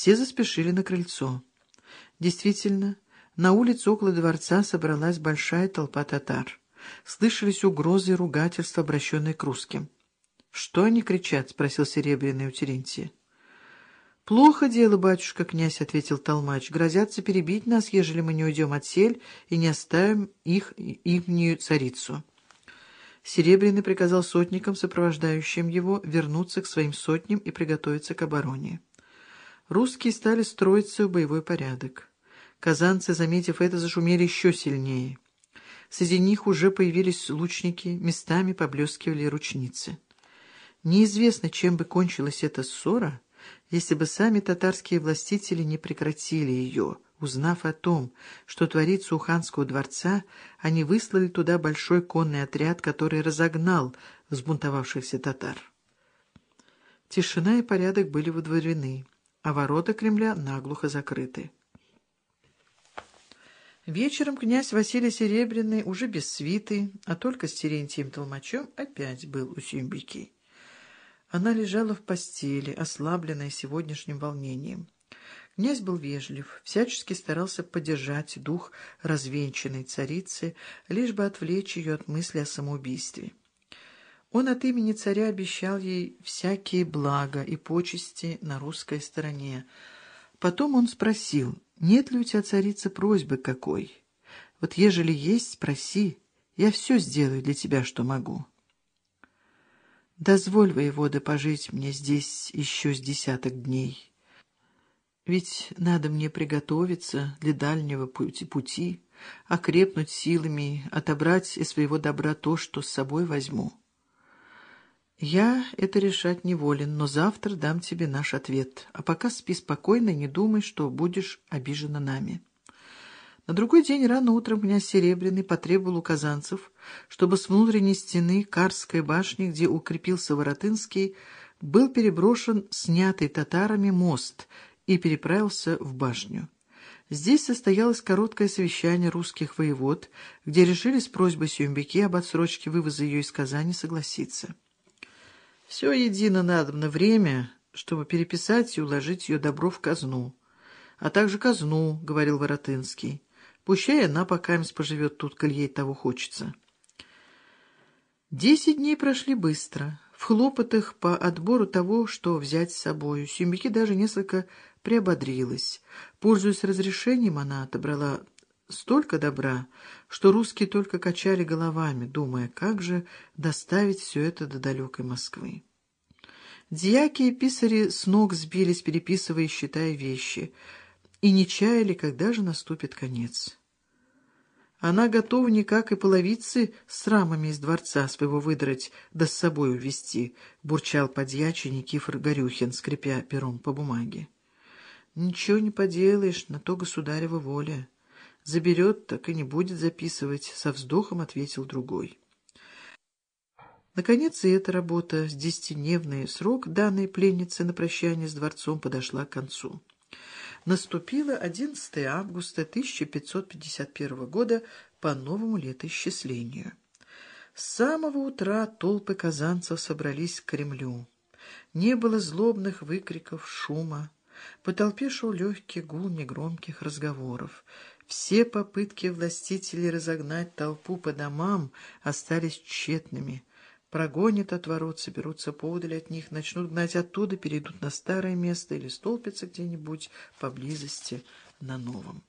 Все заспешили на крыльцо. Действительно, на улице около дворца собралась большая толпа татар. Слышались угрозы и ругательства, обращенные к русским. — Что они кричат? — спросил Серебряный у Терентия. — Плохо дело, батюшка, князь, — ответил Толмач. — Грозятся перебить нас, ежели мы не уйдем от сель и не оставим их ихнюю царицу. Серебряный приказал сотникам, сопровождающим его, вернуться к своим сотням и приготовиться к обороне. Русские стали строиться в боевой порядок. Казанцы, заметив это, зашумели еще сильнее. Среди них уже появились лучники, местами поблескивали ручницы. Неизвестно, чем бы кончилась эта ссора, если бы сами татарские властители не прекратили ее. Узнав о том, что творится у ханского дворца, они выслали туда большой конный отряд, который разогнал взбунтовавшихся татар. Тишина и порядок были выдворены а ворота Кремля наглухо закрыты. Вечером князь Василий Серебряный, уже без свиты, а только с Терентием Толмачем, опять был у Сюмбики. Она лежала в постели, ослабленная сегодняшним волнением. Князь был вежлив, всячески старался поддержать дух развенчанной царицы, лишь бы отвлечь ее от мысли о самоубийстве. Он от имени царя обещал ей всякие блага и почести на русской стороне. Потом он спросил, нет ли у тебя, царица, просьбы какой? Вот ежели есть, спроси, я все сделаю для тебя, что могу. Дозволь, воевода, пожить мне здесь еще с десяток дней. Ведь надо мне приготовиться для дальнего пути, пути окрепнуть силами, отобрать из своего добра то, что с собой возьму. Я это решать не волен, но завтра дам тебе наш ответ. А пока спи спокойно, не думай, что будешь обижена нами. На другой день рано утром князь Серебряный потребовал у казанцев, чтобы с внутренней стены Карской башни, где укрепился Воротынский, был переброшен снятый татарами мост и переправился в башню. Здесь состоялось короткое совещание русских воевод, где решили с просьбой Сюмбеки об отсрочке вывоза ее из Казани согласиться. Все едино надобно время, чтобы переписать и уложить ее добро в казну. А также казну, — говорил Воротынский. Пущай она пока поживет тут, коль ей того хочется. Десять дней прошли быстро. В хлопотах по отбору того, что взять с собою, Сюмбики даже несколько приободрилась. Пользуясь разрешением, она отобрала столько добра, что русские только качали головами, думая, как же доставить все это до далекой Москвы. Дьяки и писари с ног сбились, переписывая и считая вещи, и не чаяли, когда же наступит конец. Она готова никак и половицы с рамами из дворца своего выдрать, да с собой увести, — бурчал подьячий Никифор Горюхин, скрипя пером по бумаге. — Ничего не поделаешь, на то государева воля. Заберет, так и не будет записывать, — со вздохом ответил другой. Наконец, и эта работа с десятидневный срок, данной пленнице на прощание с дворцом, подошла к концу. Наступило 11 августа 1551 года по новому летоисчислению. С самого утра толпы казанцев собрались к Кремлю. Не было злобных выкриков, шума. По толпе шел легкий гул негромких разговоров. Все попытки властителей разогнать толпу по домам остались тщетными. Прогонят от ворот, соберутся поодаль от них, начнут гнать оттуда, перейдут на старое место или столпятся где-нибудь поблизости на новом.